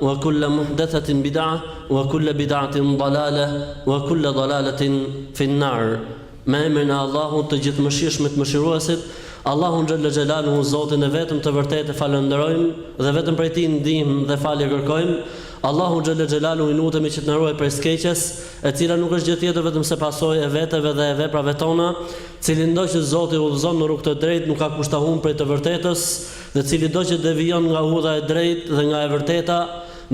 Wa kulla muhdathatin bid'ah wa kulla bid'atin dalaleh wa kulla dalaletin fin nar Me emrin e Allahut të Gjithëmëshirshmit Mëshiruesit Allahun xhelle xhelaluhu Zotin e vetëm të vërtetë e falënderojmë dhe vetëm prej tij ndihmë dhe falje kërkojmë Allahut xhelle xhelaluhu i lutemi që të na ruajë prej së keqes e cila nuk është gjë tjetër vetëm se pasojë e veteve dhe e veprave tona Cilindo që Zoti udhëzon në rrugë të drejtë nuk ka kush ta humbë prej të vërtetës Dhe cilido që devijon nga udha e drejtë dhe nga e vërteta,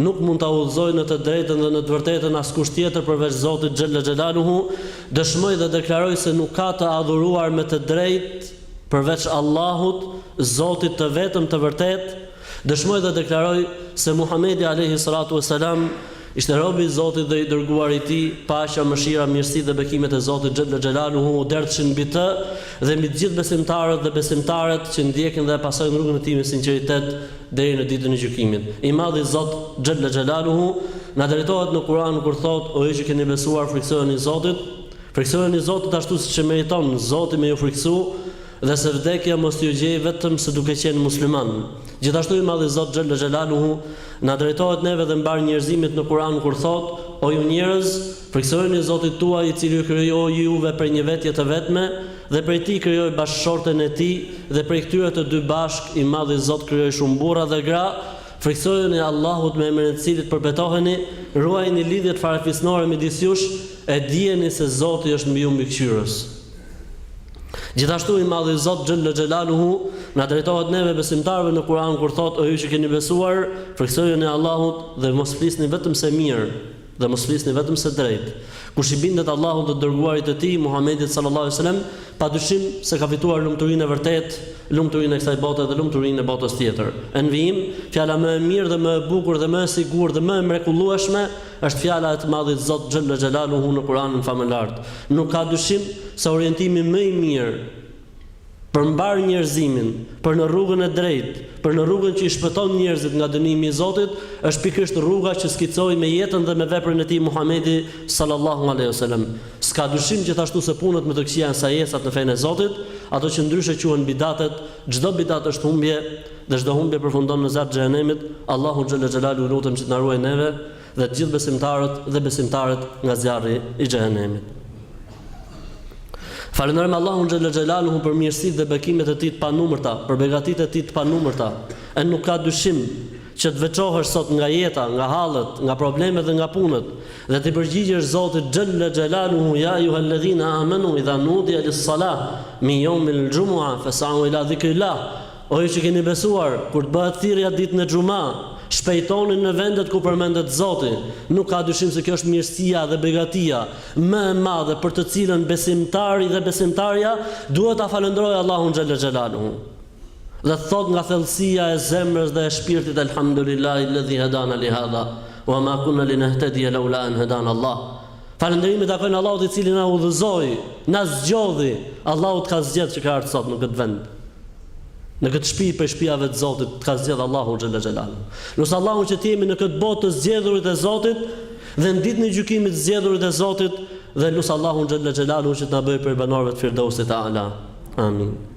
nuk mund ta udhëzojë në të drejtën dhe në të vërtetën askush tjetër përveç Zotit xhelle xhelaluhu, dëshmoj dhe deklaroj se nuk ka të adhuruar me të drejtë përveç Allahut, Zotit të vetëm të vërtetë, dëshmoj dhe deklaroj se Muhamedi alejhi salatu ue selam Ishte rob i Zotit dhe i Dërguari i Tij, paqja, mëshira, mirësitë dhe bekimet e Zotit xhelle xhelaluhu u derdhshin mbi të dhe mbi të gjithë besimtarët dhe besimtaret që ndjekin dhe pasojnë rrugën e tij me sinqeritet deri në Ditën e Gjykimit. I Madhi Zot xhelle xhelaluhu na drejtohet në Kur'an kur thotë, O ju që keni besuar, frikësoheni Zotit, frikësoheni Zotit ashtu siç e meriton Zoti me iu frikësu, Dhe se vdekja mos t'ju gjejë vetëm se duke qenë musliman. Gjithashtu i Madhi Zot xhelle xhelaluhu na drejtohet neve dhe mbarë njerëzimit në Kur'an kur thotë, O ju njerëz, frikësojeni Zotit tuaj i cili ju krijoi juve prej një vetje të vetme dhe prej tij krijoi bashkëshorten e tij dhe prej këtyre të dy bashkë i Madhi Zot krijoi shumë burra dhe gra, frikësojeni Allahut me emrin e të cilit përbetoheni, ruajini lidhjet farefisnore midis jush, e dijeni se Zoti është mbi ju mbikëqyrës. Gjithashtu i Madhi Zot xhelle xhelaluhu na drejtohet neve besimtarëve në Kur'an kur thotë o ju që keni besuar, frikësojeni Allahut dhe mos flisni vetëm se mirë dhe mos flisni vetëm se drejtë. Kush i bindet Allahut dhe të Dërguarit të Tij, Muhamedit sallallahu alejhi ve selem, padyshim se ka fituar lumturinë e vërtetë, lumturinë e kësaj bote dhe lumturinë e botës tjetër. E në vijim, Fjala më e mirë dhe më e bukur dhe më e sigurt dhe më e mrekullueshme Është fjala e të Madhit Zot xhelle xhelaluhu në Kuranin famëlartë. Nuk ka dyshim se orientimi më i mirë për mbarë njerëzimin, për në rrugën e drejtë, për në rrugën që i shpëton njerëzit nga dënimi i Zotit, është pikërisht rruga që skicoi me jetën dhe me veprën e tij Muhamedi sallallahu alejhi ue selem. S'ka dyshim gjithashtu se punët më të këqija janë sajesat në fenë e Zotit, ato që ndryshe quhen bidatet, Çdo bidat është humbje dhe çdo humbje përfundon në zjarr të xhehenemit, Allahut xhelle xhelaluhu i lutem që të na ruajë neve dhe të gjithë besimtarët dhe besimtaret nga zjarri i xhehenemit. Falënderojmë Allahun xhelle xhelaluhu për mirësitë dhe bekimet e tij të panumërta, për begatitë e tij të panumërta, e nuk ka dyshim Që të veçohesh sot nga jeta, nga hallet, nga problemet dhe nga punët, dhe t'i përgjigjesh Zotit xhelle xhelaluhu ja ejuhelledhina amenu idha nudiya lis-salah min jomil xhumu'a fes'au ila dhikrillah O ju që keni besuar, kur të bëhet thirrja ditën e xhuma, shpejtoni në vendet ku përmendet Zoti. Nuk ka dyshim se kjo është mirësia dhe begatia më e madhe për të cilën besimtari dhe besimtarja duhet ta falënderojë Allahun xhelle xhelaluhu. dhe të thotë nga thellësia e zemrës dhe e shpirtit Elhamdulillahi-lledhi hedana li hadha wa ma kunna li nehtedie laula en hedana Allah Falënderimet i takojnë Allahut i cili na udhëzoi, na zgjodhi, Allahu të ka zgjedh që ke ardh sot në këtë vend, në këtë shpi prej shpijave të Zotit, të ka zgjedh Allahu xhella xhelalu. Lus Allahun që të jemi në këtë botë të zgjedhurit e Zotit dhe në ditën e gjykimit të zgjedhurit e Zotit dhe lus Allahun xhella xhelalu që të na bëjë prej banorëve të Firdausit A'la. Amin.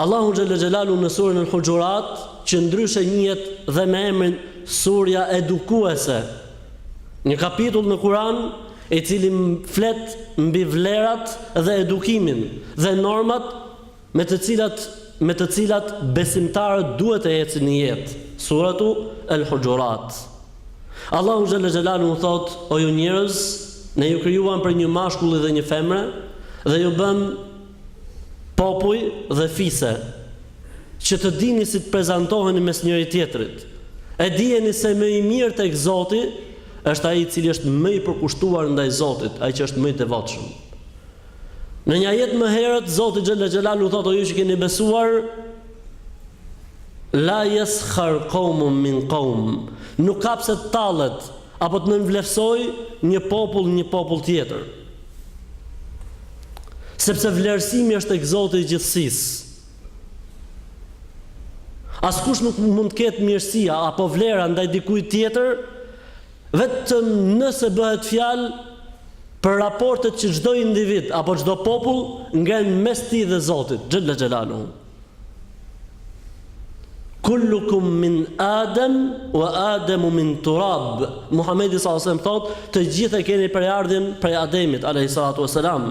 Allahu xhelle xhelalu në suren El Huxhurat, që ndryshe njihet dhe me emrin Surja Edukuese, një kapitull në Kuran i cili flet mbi vlerat dhe edukimin dhe normat me të cilat, me të cilat besimtarët duhet të ecin në jetë, Suratu El Huxhurat. Allahu xhelle xhelalu thotë, O ju njerëz, ne ju krijuam prej një mashkulli dhe një femre dhe ju bëmë Popuj dhe fise, që të dini si të prezantoheni mes njëri tjetrit. E dijeni se më i mirë tek Zoti është ai i cili është më i përkushtuar ndaj Zotit, ai që është më i devotshëm. Në një ajet më herët Zoti xhalla xhelalu thotë o ju që keni besuar La yaskhar qawmun min qawm. Nuk ka pse të tallet apo të nënvleftësojë një popull një popull tjetër. Sepse vlerësimi është tek Zoti i gjithësisë. Askush nuk mund të ketë mirësi apo vlera ndaj dikujt tjetër vetëm nëse bëhet fjalë për raportet që çdo individ apo çdo popull ngre mes tij dhe Zotit, xhella xhelaluhu. Kullukum min Adem wa Ademu min Turab. Muhamedi sallallahu alaihi wasallam thotë, të gjithë e keni prejardhjen prej Ademit alaihi salatu wasalam,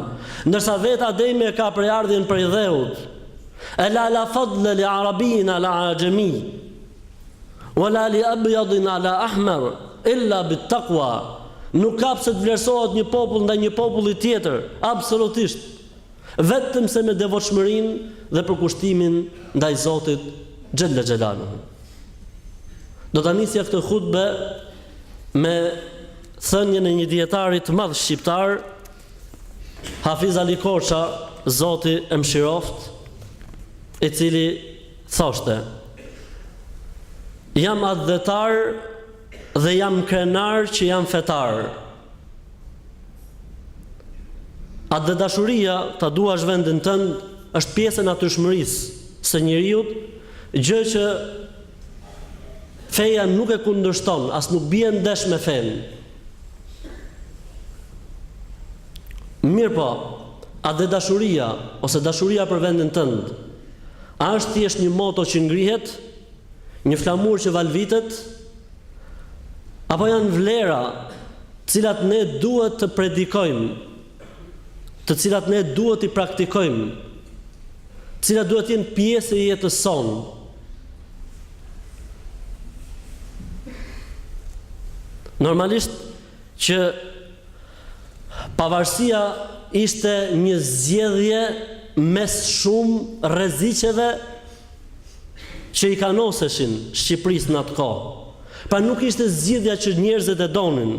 ndërsa vetë Ademi e ka prejardhjen prej dheut. Ela la fadla li arabijin ala ajami wala li abyadin ala ahmar illa bit taqwa. Nuk ka pse të vlerësohet një popull ndaj një populli tjetër, absolutisht. vetëm se me devotshmërinë dhe përkushtimin ndaj Zotit xhelle xhelaluhu. Do ta nisja këtë hutbe me thënien e një dijetari të madh shqiptar, Hafiz Ali Korça, Zoti e mëshiroftë, i cili thoshte: Jam atdhetar dhe jam krenar që jam fetar. Atdhedashuria, ta duash vendin tënd, është pjesë e natyrshmërisë së njeriut, gjë që feja nuk e kundërshton, as nuk bie ndesh me fenë. Mirëpo, atdhedashuria, ose dashuria për vendin tënd, a është thjesht një moto që ngrihet, një flamur që valvitet, Apo janë vlera të cilat ne duhet t'i predikojmë, të cilat ne duhet t'i praktikojmë, të cilat duhet të jenë pjesë e jetës sonë. Normalisht që pavarësia ishte një zgjedhje mes shumë rreziqeve që i kanoseshin Shqipërisë në atë kohë. Pra nuk ishte zgjidhja që njerëzit e donin,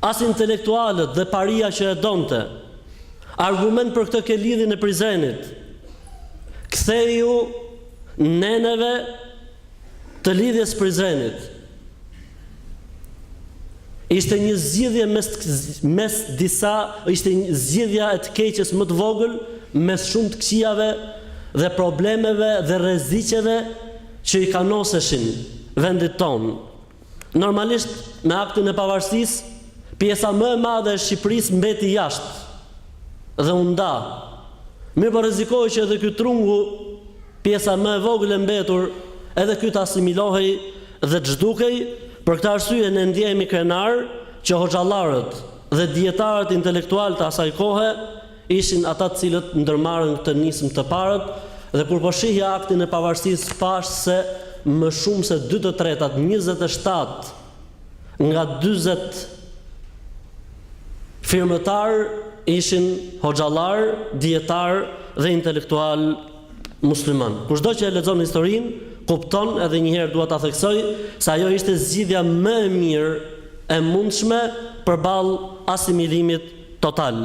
as intelektualët dhe paria që e donte. Argument për këtë ke Lidhjen e Prizrenit. Ktheju neneve të Lidhjes së Prizrenit ishte një zgjidhje mes mes disa ishte një zgjidhja e të keqes më të vogël mes shumë të këqijave dhe problemeve dhe rreziqeve që i kanoseshin vendit tonë Normalisht, me Aktin e Pavarësisë, pjesa më e madhe e Shqipërisë mbeti jashtë dhe u nda. Mirëpo rrezikohej që edhe ky trungu, pjesa më e vogël e mbetur, edhe ky të asimilohej dhe të zhdukej, për këtë arsye ne ndjehemi krenarë që hoxhallarët dhe dijetarët intelektualë të asaj kohe, Ishin ata të cilët ndërmarrën këtë nismë të parët dhe kur po shihja Aktin e Pavarësisë pashë se më shumë se dy të tretat, njëzet e shtatë nga dyzet firmëtarë ishin hoxhallarë, dijetarë dhe intelektualë muslimanë. Kushdo që e lexon historinë, kupton edhe një herë dua ta theksoj se ajo ishte zgjidhja më e mirë e mundshme përballë asimilimit, Total.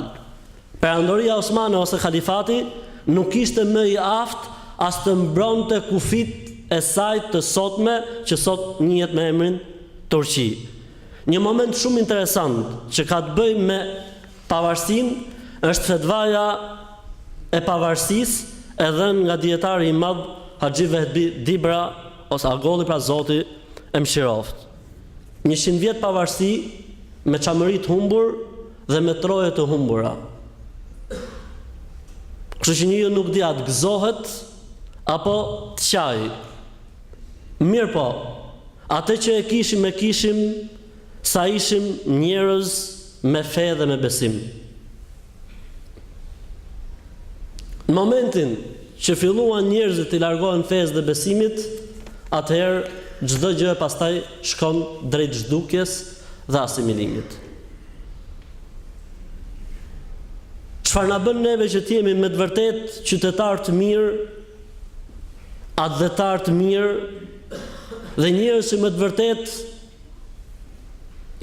Perandoria Osmane ose Khalifati nuk ishte më i aftë as të mbronte kufijtë e saj të sotme që sot njihet me emrin Turqi. Një moment shumë interesant që ka të bëjë me pavarësinë është fetvaja e pavarësisë e dhënë nga dijetari i madh Haxhi Vehbi Dibra ose Agolli pra Zoti e mëshiroftë. Njëqind vjet pavarësi me çamëri të humbur dhe me troje të humbura. Kështu që njeriu nuk di a të gëzohet apo të qaj. Mirëpo, atë që e kishim e kishim sa ishim njerëz me fe dhe me besim. Në momentin që filluan njerëzit t'i largohen fesë dhe besimit, atëherë çdo gjë pastaj shkon drejt zhdukjes dhe asimilimit. Çfarë na bën neve që të jemi me të vërtetë qytetarë të mirë, atdhetarë të mirë dhe njerëz që me të vërtetë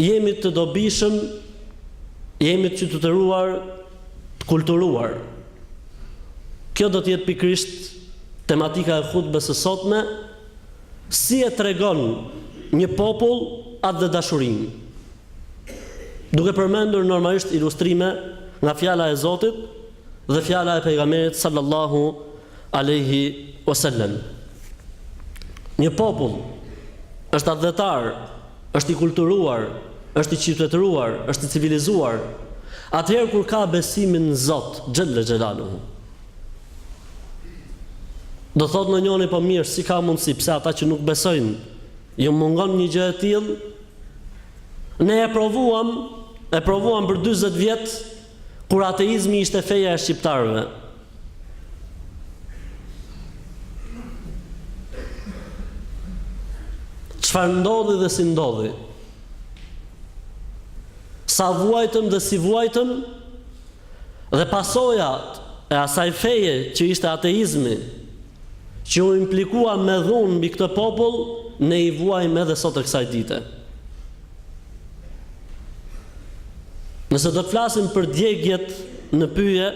Jemi të dobishëm, jemi të qytetëruar, të kulturuar. Kjo do të jetë pikërisht tematika e hutbes së sotme, si e tregon një popull atdhedashurinë. Duke përmendur normalisht ilustrime nga Fjala e Zotit dhe Fjala e Pejgamberit sallallahu alejhi ue sellem. Një popull është atdhetar, është i kulturuar, është i qytetëruar, është i civilizuar, atëherë kur ka besimin në Zot, xhelle xhelaluhu. Do thotë ndonjëri po mirë, si ka mundësi, pse ata që nuk besojnë, ju mungon një gjë e tillë? Ne e provuam, e provuam për 40 vjet, Kur ateizmi ishte feja e shqiptarëve. Çfarë ndodhi dhe si ndodhi? Sa vuajtëm dhe si vuajtëm? Dhe pasojat e asaj feje që ishte ateizmi, që u implikua me dhunë mbi këtë popull, ne i vuajmë edhe sot e kësaj dite. Nëse do të flasim për djegjet në pyje,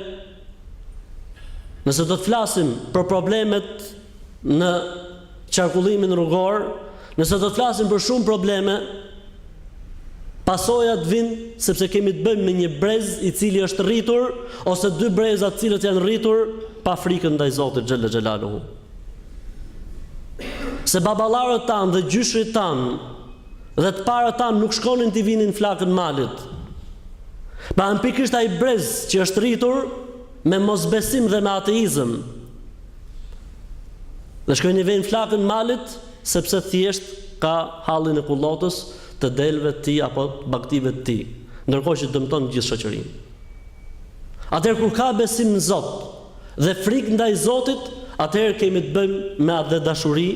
nëse do të flasim për problemet në qarkullimin rrugor, nëse do të flasim për shumë probleme, pasojat vinë sepse kemi të bëjmë me një brez i cili është rritur ose dy breza të cilët janë rritur pa frikën ndaj Zotit xhelle xhelaluhu. Se baballarët tanë dhe gjyshrit tanë Dhe të parët tanë nuk shkonin t'i vinin flakën malit. Pra janë pikërisht ai brez që është rritur me mosbesim dhe me ateizëm. Dhe shkojnë i vënë flakën malit, sepse thjesht ka hallin e kullotës të deleve të tij apo bagëtive të tij, ndërkohë që dëmton gjithë shoqërinë. Atëherë kur ka besim në Zot dhe frikë ndaj Zotit, atëherë kemi të bëjmë me, edhe dashuri,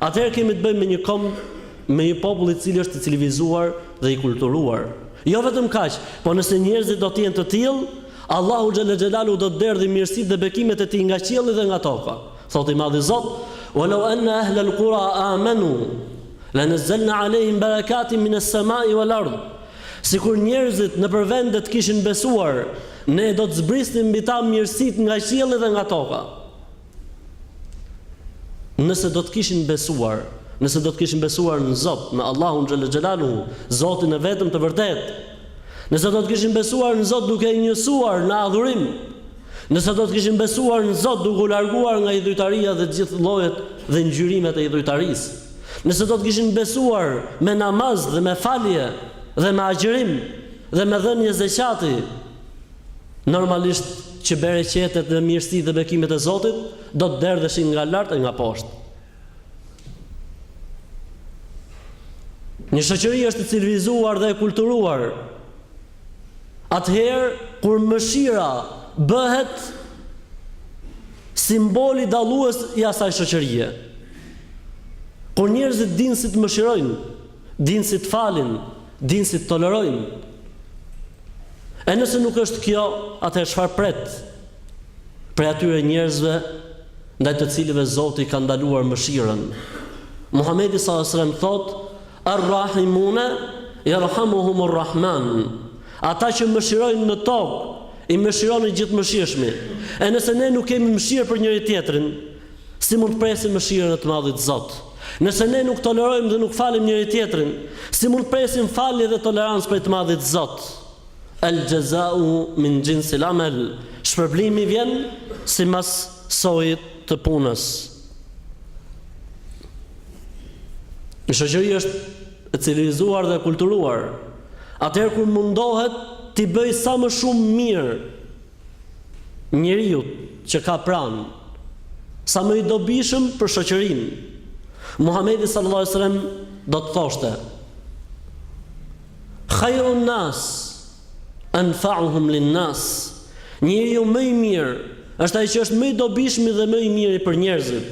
Atëherë kemi të bëjmë me një komb, me një popull i cili është i civilizuar dhe i kulturuar. Jo vetëm kaq, por nëse njerëzit do të jenë të tillë, Allahu xhel-le xhelaluhu do të derdhë mirësitë dhe bekimet e Tij nga qielli dhe nga toka. Thotë i Madhi Zot, "Wa law anna ahla al-qura amanu lanazzalna alayhim barakatin min as-samai wal-ard." Sikur njerëzit nëpër vende të kishin besuar, Ne do të zbrisnim mbi ta mirësitë nga qielli dhe nga toka. Nëse do të kishin besuar, nëse do të kishin besuar në Zot, në Allahun xhel-le xhelaluhu, Zotin e vetëm të vërtetë, nëse do të kishin besuar në Zot duke e njësuar në adhurim, nëse do të kishin besuar në Zot duke u larguar nga idhujtaria dhe të gjithë llojet dhe ngjyrimet e idhujtarisë, nëse do të kishin besuar me namaz dhe me falje dhe me agjërim dhe me dhënie zekati, Normalisht që bereqetet dhe mirësitë dhe bekimet e Zotit do të derdheshin nga lart e nga poshtë. Një shoqëri është e civilizuar dhe e kulturuar. Atëherë kur mëshira bëhet simboli dallues i asaj shoqërie. Kur njerëzit dinë si të mëshirojnë, Dinë si të falin, dinë si të tolerojnë. E nëse nuk është kjo, atëherë çfarë pret prej atyre njerëzve ndaj të cilëve Zoti ka ndaluar mëshirën? Muhamedi sallallahu alajhi wasallam thotë: "Ar-Rahimuna yarhamuhumur Rahman." Ata që mëshirojnë në tokë, i mëshiron i Gjithëmëshirshmi. E nëse ne nuk kemi mëshirë për njëri-tjetrin, Si mund të presim mëshirën e të Madhit Zot? Nëse ne nuk tolerojmë dhe nuk falim njëri-tjetrin, si mund të presim falje dhe tolerancë prej të Madhit Zot? El xhezau min xhinsil amel, Shpërblimi vjen simbas sojit të punës. Një shoqëri është e civilizuar dhe e kulturuar atëherë kur mundohet t'i bëjë sa më shumë mirë njeriut që ka pranë, sa më i dobishëm për shoqërinë. Muhamedi sallallahu alejhi ve sellem do të thoshte: Khairun nas anfa'uhum lin nas. Njeriu më i mirë është ai që është më i dobishmi dhe më i miri për njerëzit.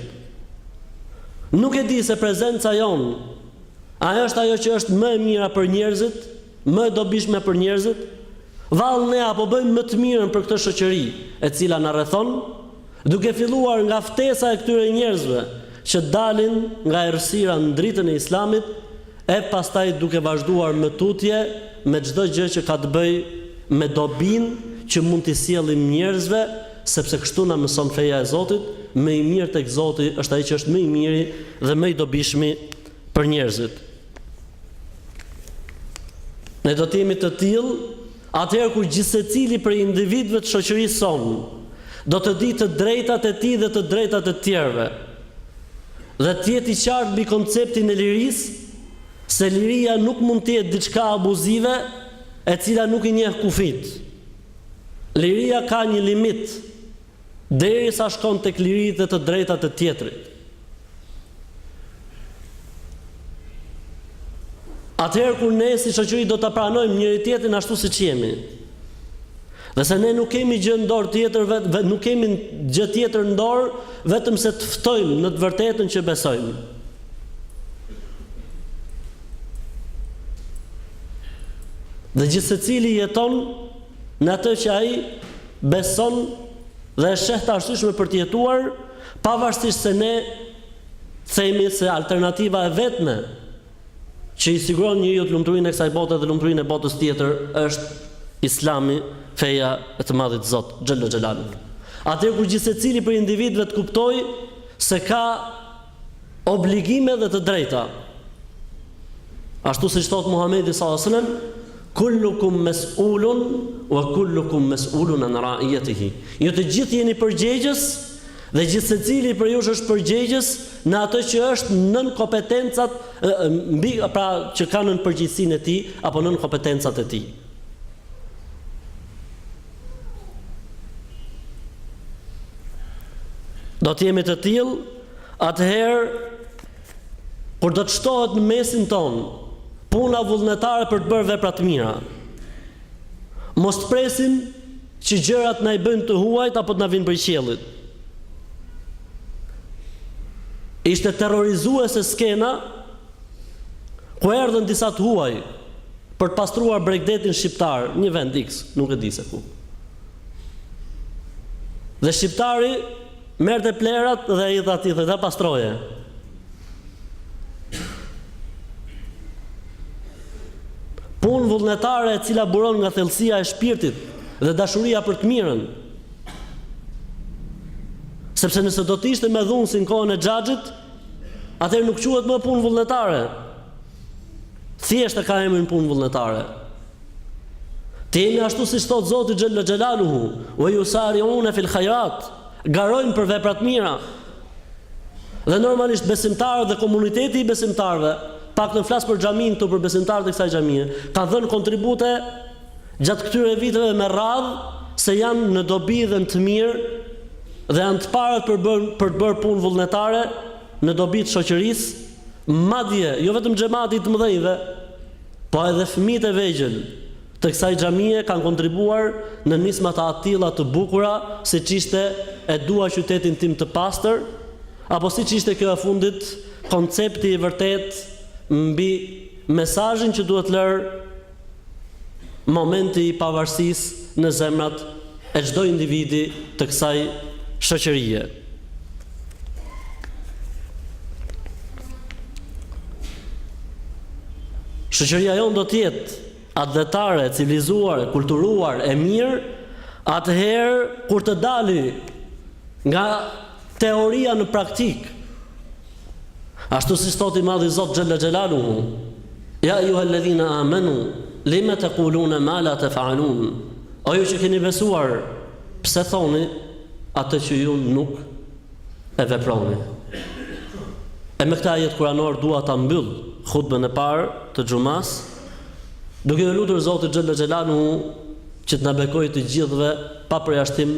Nuk e di se prezenca jonë a është ajo që është më e mira për njerëzit? Më e dobishme për njerëzit? Vallë ne a po bëjmë më të mirën për këtë shoqëri e cila na rrethon, duke filluar nga ftesa e këtyre njerëzve që dalin nga errësira në dritën e Islamit e pastaj duke vazhduar më tutje me çdo gjë që ka të bëjë me dobinë që mund t'i sjellim njerëzve sepse kështu na mëson feja e Zotit, më i mirë tek Zoti është ai që është më i miri dhe më i dobishmi për njerëzit. Ne do të jemi të tillë atëherë kur gjithsecili prej individëve të shoqërisë sonë do të dijë të drejtat e tij dhe të drejtat e të tjerëve dhe të jetë i qartë mbi konceptin e lirisë se liria nuk mund të jetë diçka abuzive e cila nuk i njeh kufijtë. Liria ka një limit. Derisa shkon tek liritë dhe të drejtat e tjetrit. Atëherë kur ne si shoqëri do ta pranojmë njëri tjetrin ashtu siç jemi. Dhe se ne nuk kemi gjë në dorë tjetër vetë nuk kemi gjë tjetër në dorë vetëm se të ftojmë në të vërtetën që besojmë. Dhe gjithsecili jeton në atë që ai beson dhe e sheh të arsyeshme për të jetuar, pavarësisht se ne themi se alternativa e vetme që i siguron njeriut lumturinë e kësaj bote dhe lumturinë e botës tjetër është Islami, feja e të Madhit Zot, xhelle xhelaluhu. Atëherë kur gjithsecili prej individëve të kuptojë se ka Obligime dhe të drejta. Ashtu siç thotë Muhamedi sallallahu alejhi ve sellem, Kullukum mes'ulun wa kullukum mes'ulun an ra'iyatihi. Ju të gjithë jeni përgjegjës dhe gjithsecili prej jush është përgjegjës në atë që është nën kompetencat mbi pra që ka nën përgjegjësinë e tij apo nën kompetencat e tij. Do të jemi të tillë Atëherë, kur do të shtohet në mesin tonë puna vullnetare për të bërë vepra të mira, mos të presim që gjërat të na i bëjnë të huajt apo të na vijnë prej qiellit. Ishte terrorizuese skena ku erdhën disa të huaj për të pastruar bregdetin shqiptar, një vend X, nuk e di se ku. Dhe shqiptari Merrte plehrat dhe ia dha atij, ta pastrojë. Punë vullnetare e cila buron nga thellësia e shpirtit dhe dashuria për të mirën. Sepse nëse do të ishte me dhunë si në kohën e xhaxhit, atëherë nuk quhet më punë vullnetare. Thjesht e ka emrin punë vullnetare. Të jemi ashtu siç thotë Zoti xhella xhelaluhu, "Wa yusari'una fil khayrat", garojnë për vepra të mira. Dhe normalisht besimtarët dhe komuniteti i besimtarëve, paktën flas për xhaminë këtu për besimtarët e kësaj xhamie, ka dhënë kontribute gjatë këtyre viteve me radhë se janë në dobi dhe në të mirë dhe janë të parët për bër për të bërë punë vullnetare në dobi të shoqërisë, Madje, jo vetëm xhemati i të mëdhenjve, po edhe fëmijët e vegjël të kësaj xhamie kanë kontribuar në nisma të atilla të bukura siç ishte E dua qytetin tim të pastër apo siç ishte kjo e fundit koncepti i vërtetë mbi mesazhin që duhet të lërë momenti i pavarësisë në zemrat e çdo individi të kësaj shoqërie. Shoqëria jonë do të jetë atdhetare, e civilizuar, e kulturuar, e mirë, atëherë kur të dali nga teoria në praktikë. Ashtu siç thotë i Madhi Zot xhella xhelaluhu, Ja ejuhelledhina amenu, lime tekulune ma la tefalun, O ju që keni besuar, pse thoni atë që ju nuk e veproni? E me këtë ajet kuranor dua ta mbyll hutbën e parë të xhumasë, duke iu lutur Zotit xhella xhelaluhu që të na bekojë të gjithëve pa përjashtim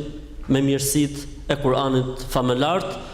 me mirësitë e Kuranit famëlartë,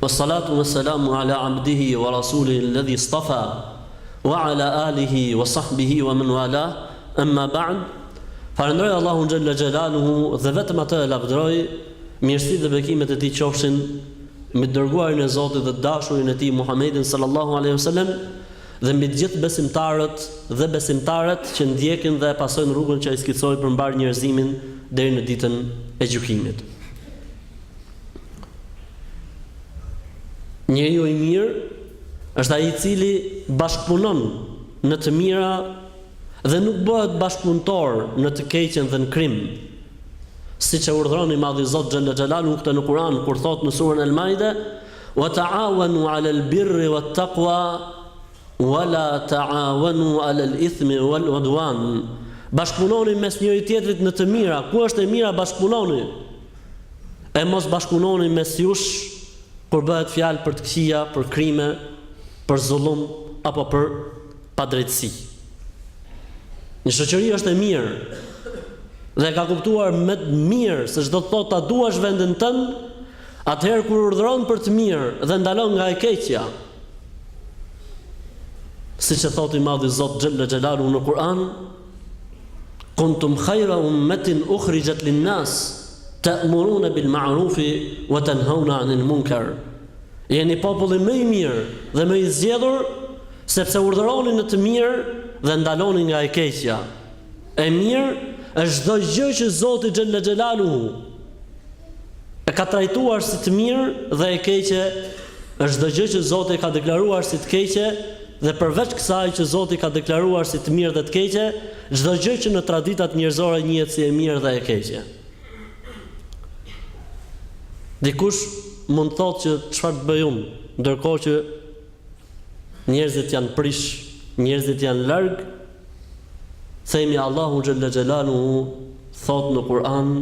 Wa salatu wa salamu ala abdihi wa rasulihi alladhi istafa wa ala alihi wa sahbihi wa men walah amma ba'd Falënderoj Allahun xhella xhelaluhu dhe vetëm atë e lavdëroj mirësia dhe bekimet e tij qofshin mbi të dërguarin e Zotit dhe të dashurin e tij Muhammedin sallallahu alaihi wasallam dhe mbi të gjithë besimtarët dhe besimtaret që ndjekin dhe e pasojnë rrugën që ai skicoi për mbarë njerëzimin deri në ditën e gjykimit. Njeriu i mirë është ai i cili bashkëpunon në të mira dhe nuk bëhet bashkëpunëtor në të keqen dhe në krim. Siç e urdhëron i Madhi Zot xhelle xhelaluhu këtë në Kur'an kur thotë në surën El Maide, "Wa ta'awanu 'alal birri wat taqwa wa la ta'awanu 'alal ithmi wal 'udwan." Bashkëpunoni mes njëri-tjetrit në të mira, ku është e mira bashkëpunoni, E mos bashkëpunoni mes jush kur bëhet fjalë për të këqija, për krime, për zullum apo për padrejtësi. Një shoqëri është e mirë dhe e ka kuptuar më mirë se ç'do të thotë ta duash vendin tënd, atëherë kur urdhëron për të mirë dhe ndalon nga e keqja. Siç e thotë i madhi Zot xhelle xhelaluhu në Kur'an, Kuntum khajra ummetin ukhrijat lin nas, ta'murune bil ma'rufi wa tanhauna anil munkar. Jeni populli më i mirë dhe më i zgjedhur, sepse urdhëroni në të mirë dhe ndaloni nga e keqja. E mirë është çdo gjë që Zoti xhelle xhelaluhu E ka trajtuar si të mirë dhe e keqe është çdo gjë që Zoti e ka deklaruar si të keqe dhe përveç kësaj që Zoti ka deklaruar si të mirë dhe të keqe, çdo gjë që në traditat njerëzore njihet si e mirë dhe e keqe. Dikush mund të thotë që çfarë të bëj unë, ndërkohë që njerëzit janë prish, njerëzit janë larg Themi Allahu xhelle xhelaluhu thot në Kur'an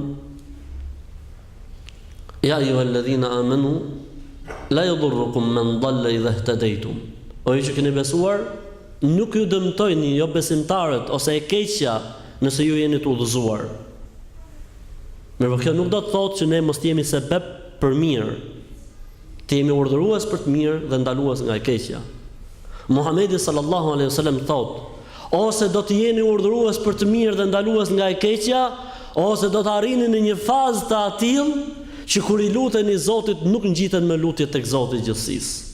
Ja ejjuha alladhina amanu la yadurrukum man dalla idha ihtadaytum. O ju që keni besuar, nuk ju dëmtojnë jo besimtarët ose e keqja nëse ju jeni të udhëzuar. Mirëpo kjo nuk do të thotë që ne mos të jemi sebeb për mirë. Të jemi urdhërues për të mirë dhe ndalues nga e keqja. Muhamedi sallallahu alejhi ve sellem thotë, Ose do të jeni urdhërues për të mirë dhe ndalues nga e keqja, ose do të arrini në një fazë të atillë që kur i luteni Zotit nuk ngjiten më lutjet tek Zoti i gjithësisë.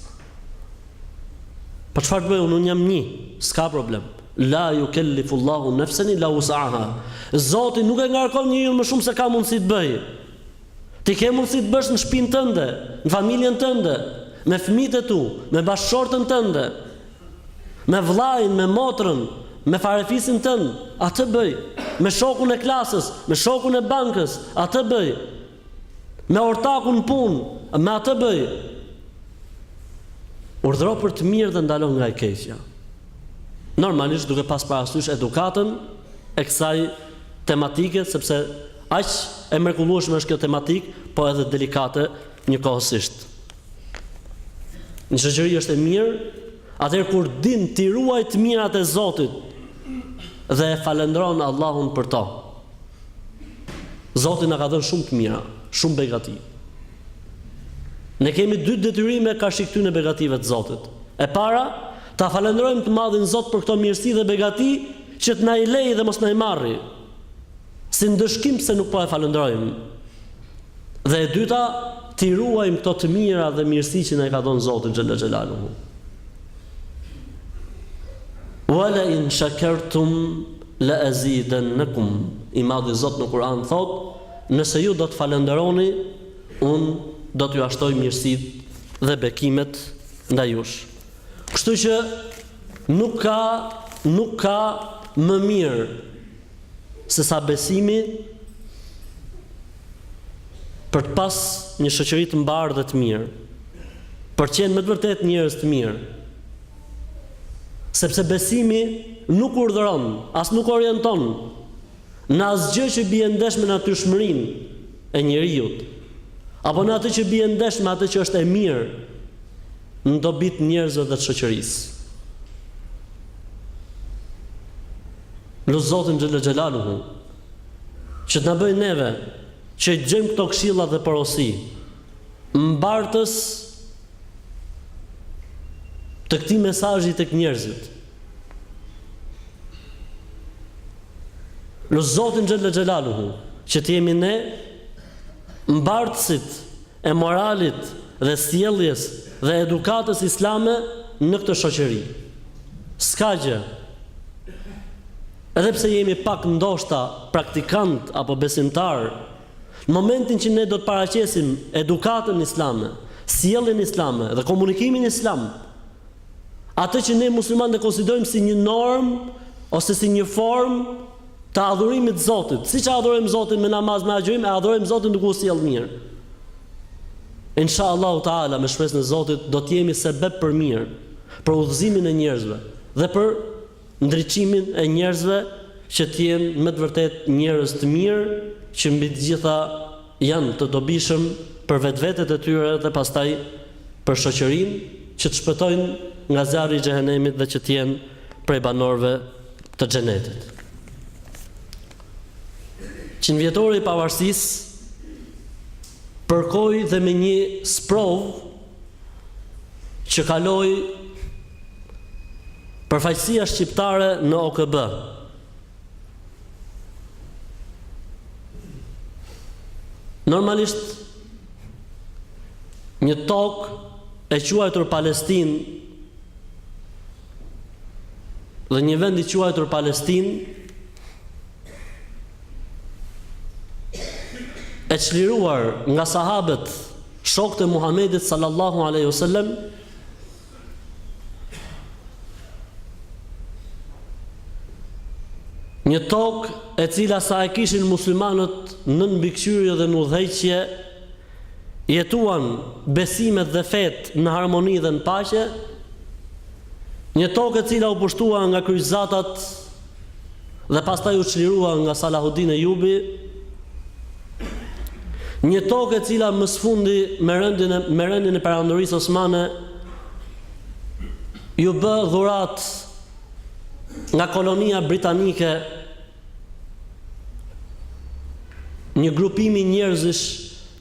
Po çfarë të bëj unë, unë jam një, s'ka problem. La yukellifu Allahu nefsen illa wus'aha. Zoti nuk e ngarkon njeriun më shumë se ka mundësi të bëjë. Ti ke mundësi të bësh në shpinë tënde, në familjen tënde, me fëmijët e tu, me bashkëshorten tënde, me vëllain, me motrën, me farefisin tënd, atë bëj, me shokun e klasës, me shokun e bankës, atë bëj, me ortakun në punë, me atë bëj. Urdhëro për të mirë dhe ndalo nga e keqja. Normalisht duke pas parasysh edukatën e kësaj tematike, sepse Aq e mrekullueshme është kjo tematikë, po edhe delikate njëkohësisht. Një shoqëri është e mirë atëherë kur din t'i ruajë të mirat e Zotit dhe e falënderon Allahun për to. Zoti na ka dhënë shumë të mira, shumë begati. Ne kemi dy detyrime karshi këtyre begative të Zotit. E para, ta falënderojmë të madhin Zot për këto mirësi dhe begati që të na i lejë dhe mos na i marri. si ndëshkim se nuk po e falënderojmë. Dhe e dyta, t'i ruajmë këto të mira dhe mirësi që na i ka dhënë Zoti xhalla xhelaluhu. Wala in shakartum la azidannakum. I madhi Zot në Kur'an thot, nëse ju do të falënderoni, un do t'jua shtoj mirësitë dhe bekimet ndaj jush. Kështu që Nuk ka nuk ka më mirë se sa besimi për të pas një shoqëri të mbarë dhe të mirë, për të qenë me të vërtetë njerëz të mirë. Sepse besimi nuk urdhëron, as nuk orienton, në asgjë që bie ndesh me natyrshmërinë e njeriut, apo në atë që bie ndesh me atë që është e mirë në dobi të njerëzve dhe të shoqërisë. Lus Zotin Xhella Xhelaluhu që të na bëjë neve që i dëgjojmë këto këshilla dhe porosi mbartës të këtij mesazhi tek njerëzit. Lus Zotin Xhelle Xhelaluhu që të jemi ne mbartësit e moralit dhe sjelljes dhe edukatës islame në këtë shoqëri. S'ka gjë. Edhe pse jemi pak ndoshta praktikantë apo besimtarë, në momentin që ne do të paraqesim edukatën islame, sjelljen islame dhe komunikimin islam atë që ne muslimanët e konsiderojmë si një normë ose si një formë të adhurimit të Zotit. Siç e adhurojmë Zotin me namaz, me agjërim, e adhurojmë Zotin duke u sjellë mirë. Inshallahu taala me shpresën e Zotit do të jemi sebeb për mirë, për udhëzimin e njerëzve dhe për ndriçimin e njerëzve që të jenë me të vërtetë njerëz të mirë që mbi të gjitha janë të dobishëm për vetvetet e tyre dhe pastaj për shoqërinë, që të shpëtojnë nga zjarri i xhehenemit dhe që të jenë prej banorëve të xhenetit. Qindvjetori i Pavarësisë përkoi dhe me një sprovë që kaloi Përfaqësia shqiptare në OKB Normalisht një tokë e quajtur Palestinë dhe një vend i quajtur Palestinë e çliruar nga sahabët shokët e Muhamedit sallallahu alaihi wasallam Një tokë e cila sa e kishin muslimanët nën mbikëqyrje dhe në udhëheqje, jetuan besimet dhe fetë në harmoni dhe në paqe, një tokë e cila u pushtua nga kryqëzatat, dhe pastaj u çlirua nga Salahudin Ejubi, një tokë e cila më së fundi me rënien e me rënien e Perandorisë Osmane iu bë dhuratë nga kolonia britanike një grupimi njerëzish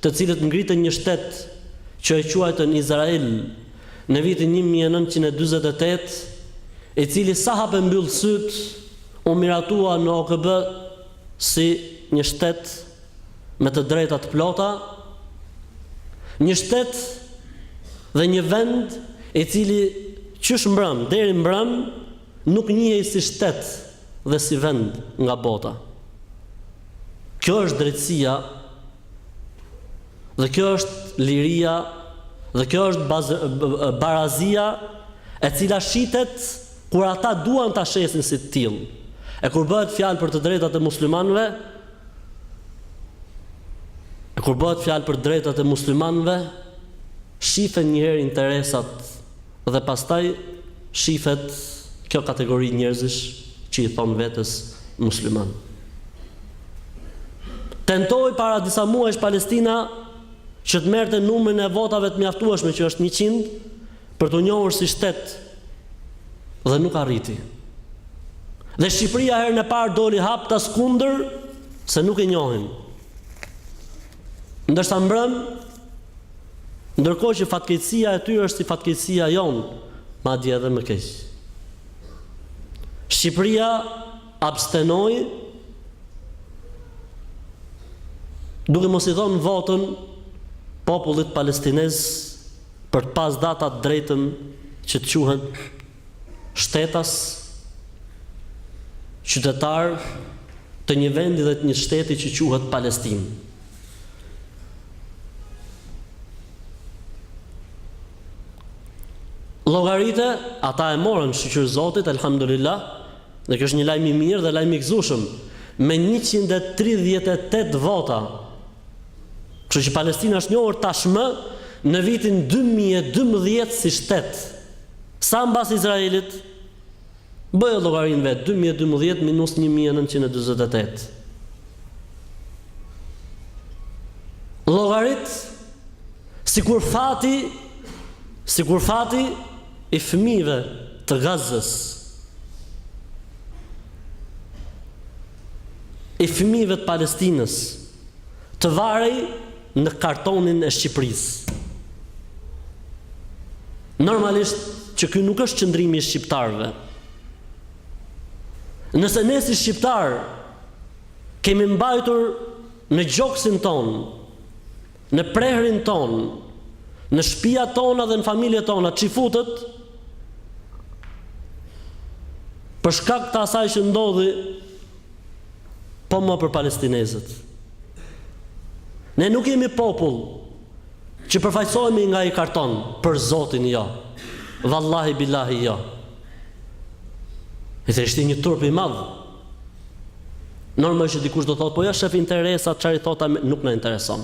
të cilët ngritën një shtet që e quajtën Izrael në vitin një mijë e nëntëqind e dyzet e tetë, i cili sa hap e mbyll sytë u miratua në OKB si një shtet me të drejta të plota, një shtet dhe një vend i cili qysh mbrëmë deri mbrëmë nuk njihej si shtet dhe si vend nga bota. Kjo është drejtësia. Dhe kjo është liria dhe kjo është baz, barazia e cila shitet kur ata duan ta shesin si të tillë. E kur bëhet fjalë për të drejtat e muslimanëve, e kur bëhet fjalë për të drejtat e muslimanëve, shifen njëherë interesat Dhe pastaj shifet kjo kategori njerëzish që i thonë vetes musliman. Tentoi para disa muajsh Palestina që të merrte numrin e votave të mjaftueshme që është njëqind për t'u njohur si shtet dhe nuk arriti. Dhe Shqipëria herën e parë doli haptas kundër se nuk e njohim. Ndërsa mbrëmë, ndërkohë që fatkeqësia e tyre është si fatkeqësia jonë, madje edhe më keq. Shqipëria abstenoi duke mos i dhënë votën popullit palestinez për të pasur ata të drejtën që të quhen shtetas, qytetarë të një vendi dhe të një shteti që quhet Palestinë. Llogarite, ata e morën shyqyr Zotit, elhamdulillah, dhe ky është një lajm i mirë dhe lajm i gëzueshëm me 138 vota. Kështu që Palestina është njohur tashmë në vitin 2012 si shtet. Sa mbas Izraelit? Bëje llogarinë vetë, dy mijë e dymbëdhjetë minus një mijë e nëntëqind e dyzet e tetë. Llogarit sikur fati sikur fati i fëmijëve të Gazës. I fëmijëve të Palestinës të varej në kartonin e Shqipërisë. Normalisht që ky nuk është qëndrimi i shqiptarëve. Nëse ne si shqiptarë kemi mbajtur në gjoksin tonë, në prehrin tonë, në shpiat tona dhe në familjet tona çifutët, për shkak të asaj që ndodhi Po mo për palestinezët. Ne nuk jemi popull që përfaqësohemi nga ai karton për Zotin jo. Vallahi billahi jo. Edhe ishte një turp i madh. Normalisht dikush do thotë, po ja shef interesat, çfarë i thotë, nuk na intereson.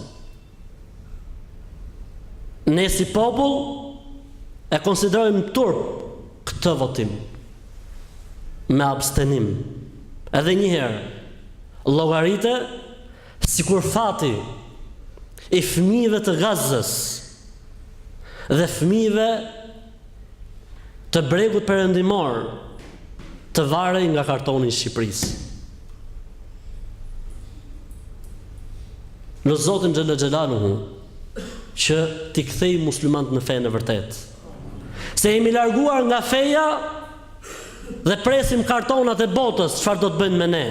Ne si popull e konsiderojmë turp këtë votim me abstenim. Edhe një herë, llogarite sikur fati i fëmijëve të Gazës dhe fëmijëve të Bregut Perëndimor të varej nga kartoni i Shqipërisë. Në Zotin Xhele Shanuhu që t'i kthejë muslimanët në fenë e vërtetë. Se jemi larguar nga feja dhe presim kartonat e botës çfarë do të bëjnë me ne.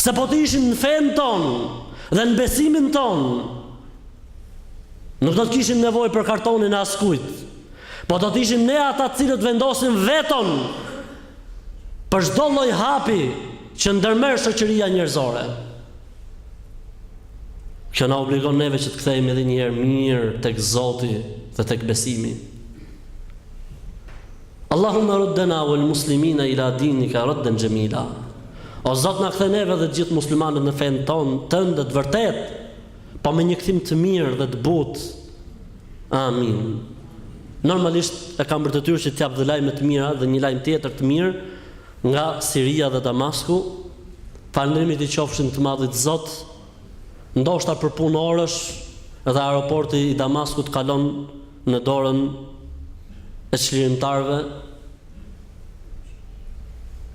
Se po të ishim në fenë tonë dhe në besimin tonë, nuk do të kishim nevojë për kartonin e askujt. Po do të ishim ne ata të cilët vendosim veton për çdo lloj hapi që ndërmerr shoqëria njerëzore. Kjo na obligon neve që të kthehemi edhe një herë mirë tek Zoti dhe tek besimi. Allahumma ruddana wal muslimina ila dinika raddan jamila O Zot na kthe neve dhe të gjithë muslimanët në fenë tonë tënde të vërtetë po me një kthim të mirë dhe të butë Amin Normalisht e kam për detyrë që të jap dhe lajme të mira dhe një lajm tjetër të mirë nga Siria dhe Damasku Falënderimet i qofshin të madhit Zot Ndoshta për punë orësh dhe aeroporti i Damaskut kalon në dorën e çlirimtarëve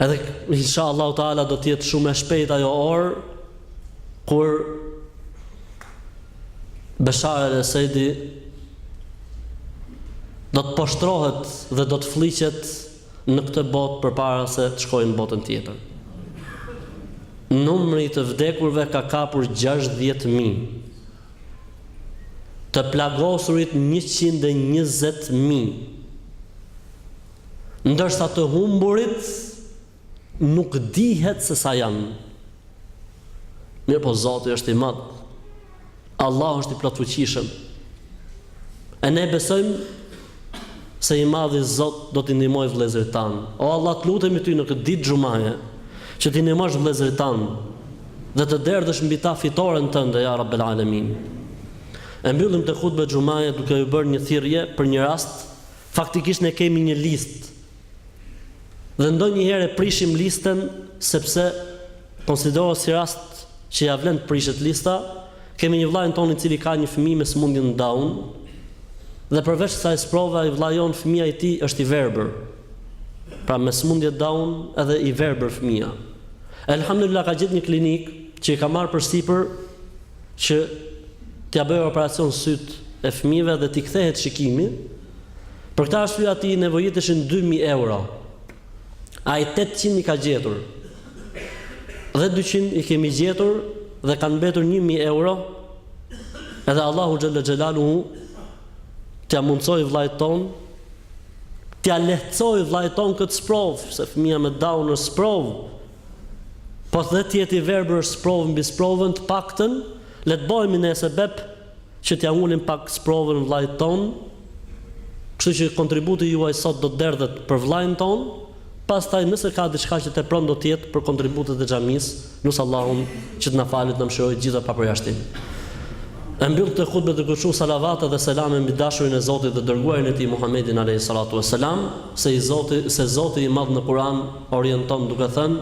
edhe insha Allahu Teala do të jetë shumë e shpejtë ajo orë kur Beshar el Esedi do të poshtrohet dhe do të flliqet në këtë botë përpara se të shkojë në botën tjetër. Numri i të vdekurve ka kapur gjashtëdhjetë mijë, të plagosurit njëqind e njëzet mijë, ndërsa të humburit nuk dihet se sa janë. Mirëpo Zoti është i madh Allahu është i plotfuqishëm. E ne besojmë se i madhi Zot do t'i ndihmojë vëllezërit tanë. O Allah, të lutemi ty në këtë ditë xhumaje, që t'i ndihmosh vëllezërit tanë dhe të derdhësh mbi ta fitoren tënde ja Rabbel Alamin. E mbyllim këtë hutbe xhumaje duke ju bërë një thirrje për një rast, faktikisht ne kemi një listë Dhe ndonjëherë e prishim listën sepse konsiderohet si rast që ia vlen të prishet lista, kemi një vllain tonë i cili ka një fëmijë me sëmundjen Down dhe përveç kësaj sprove vllai jonë fëmija i tij është i verbër. Pra me sëmundje Down edhe i verbër fëmija. Elhamdulillah ka gjetë një klinikë që i ka marrë përsipër që t'ia bëjë operacion sytë e fëmijëve dhe t'i kthehet shikimi, Për këtë arsye atij i nevojiteshin dy mijë euro. Ai tetëqind i ka gjetur. Dhe dyqind i kemi gjetur dhe kanë mbetur një mijë euro edhe Allahu xhelle xhelaluhu t'ia mundësojë vëllait tonë, t'ia lehtësojë vëllait tonë këtë sprovë, se fëmija me Down është sprovë. Po dhe të jetë i verbër është sprovë mbi sprovën, të paktën le të bëhemi ne sebep, që t'ia ulim pak sprovën vllait tonë, kështu që kontributi juaj sot do të derdhet për vllain tonë, pastaj nëse ka diçka që tepron do të jetë për kontributet e xhamisë, lus Allahun që të na falë e të na mëshirojë të gjitha pa përjashtim. E mbyll këtë hutbe duke çu salavate dhe selame mbi dashurin e Zotit dhe dërguarin e Tij Muhammedin alejhi salatu ves selam, se i Zoti, se Zoti i Madh në Kur'an orienton duke thënë,